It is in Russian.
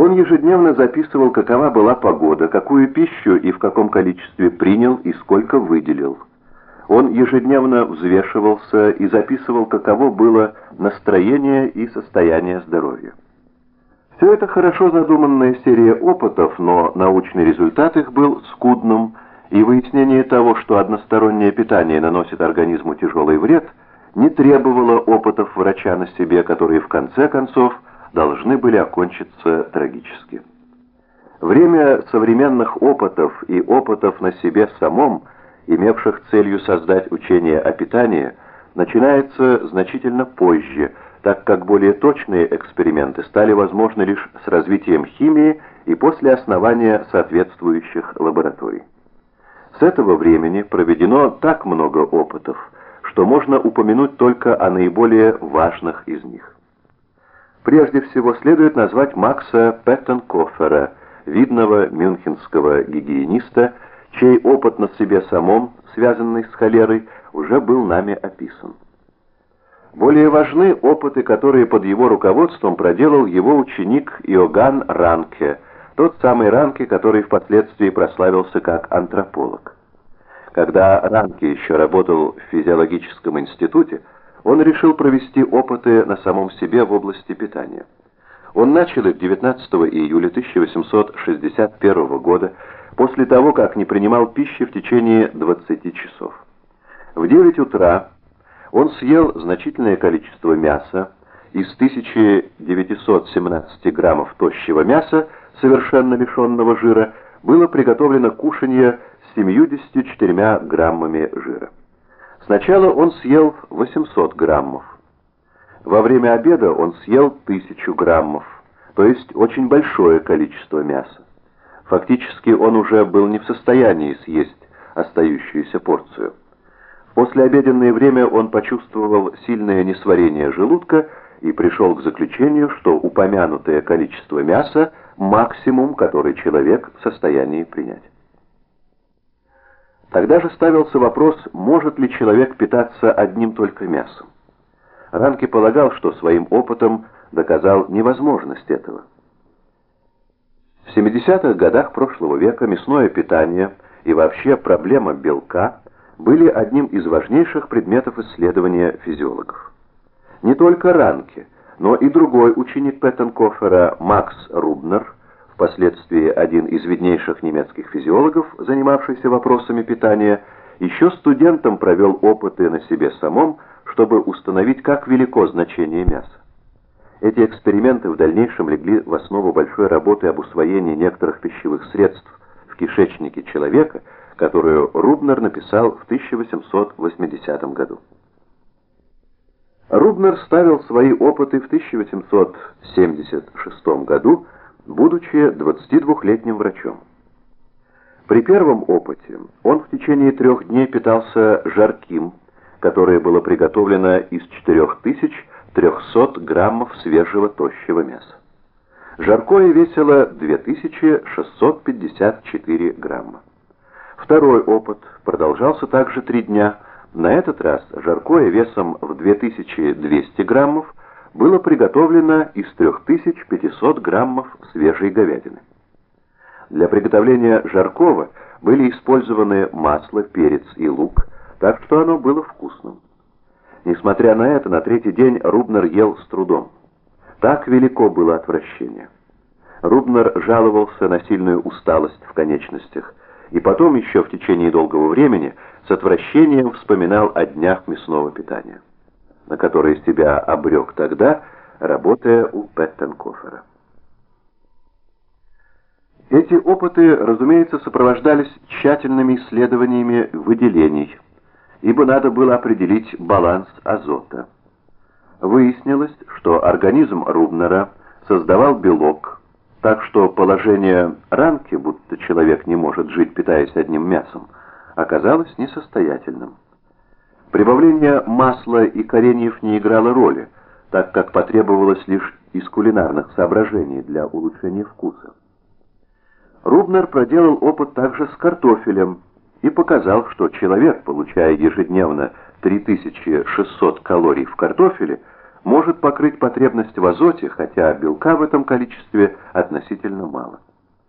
Он ежедневно записывал, какова была погода, какую пищу и в каком количестве принял и сколько выделил. Он ежедневно взвешивался и записывал, каково было настроение и состояние здоровья. Все это хорошо задуманная серия опытов, но научный результат их был скудным, и выяснение того, что одностороннее питание наносит организму тяжелый вред, не требовало опытов врача на себе, которые в конце концов должны были окончиться трагически. Время современных опытов и опытов на себе самом, имевших целью создать учение о питании, начинается значительно позже, так как более точные эксперименты стали возможны лишь с развитием химии и после основания соответствующих лабораторий. С этого времени проведено так много опытов, что можно упомянуть только о наиболее важных из них. Прежде всего следует назвать Макса Петтенкофера, видного мюнхенского гигиениста, чей опыт на себе самом, связанный с холерой, уже был нами описан. Более важны опыты, которые под его руководством проделал его ученик Иоганн Ранке, тот самый Ранке, который впоследствии прославился как антрополог. Когда Ранке еще работал в физиологическом институте, он решил провести опыты на самом себе в области питания. Он начал их 19 июля 1861 года, после того, как не принимал пищи в течение 20 часов. В 9 утра он съел значительное количество мяса, из 1917 граммов тощего мяса, совершенно лишенного жира, было приготовлено кушанье с 74 граммами жира. Сначала он съел 800 граммов. Во время обеда он съел 1000 граммов, то есть очень большое количество мяса. Фактически он уже был не в состоянии съесть остающуюся порцию. В послеобеденное время он почувствовал сильное несварение желудка и пришел к заключению, что упомянутое количество мяса – максимум, который человек в состоянии принять. Тогда же ставился вопрос, может ли человек питаться одним только мясом. Ранке полагал, что своим опытом доказал невозможность этого. В 70-х годах прошлого века мясное питание и вообще проблема белка были одним из важнейших предметов исследования физиологов. Не только Ранке, но и другой ученик Петтенкофера Макс Рубнер – впоследствии один из виднейших немецких физиологов, занимавшийся вопросами питания, еще студентом провел опыты на себе самом, чтобы установить, как велико значение мяса. Эти эксперименты в дальнейшем легли в основу большой работы об усвоении некоторых пищевых средств в кишечнике человека, которую Рубнер написал в 1880 году. Рубнер ставил свои опыты в 1876 году будучи 22-летним врачом. При первом опыте он в течение трех дней питался жарким, которое было приготовлено из 4300 граммов свежего тощего мяса. Жаркое весило 2654 грамма. Второй опыт продолжался также три дня. На этот раз жаркое весом в 2200 граммов было приготовлено из 3500 граммов свежей говядины. Для приготовления жаркого были использованы масло, перец и лук, так что оно было вкусным. Несмотря на это, на третий день Рубнер ел с трудом. Так велико было отвращение. Рубнер жаловался на сильную усталость в конечностях, и потом еще в течение долгого времени с отвращением вспоминал о днях мясного питания на который себя обрек тогда, работая у Петтенкофера. Эти опыты, разумеется, сопровождались тщательными исследованиями выделений, ибо надо было определить баланс азота. Выяснилось, что организм Рубнера создавал белок, так что положение ранки, будто человек не может жить, питаясь одним мясом, оказалось несостоятельным. Прибавление масла и кореньев не играло роли, так как потребовалось лишь из кулинарных соображений для улучшения вкуса. Рубнер проделал опыт также с картофелем и показал, что человек, получая ежедневно 3600 калорий в картофеле, может покрыть потребность в азоте, хотя белка в этом количестве относительно мало.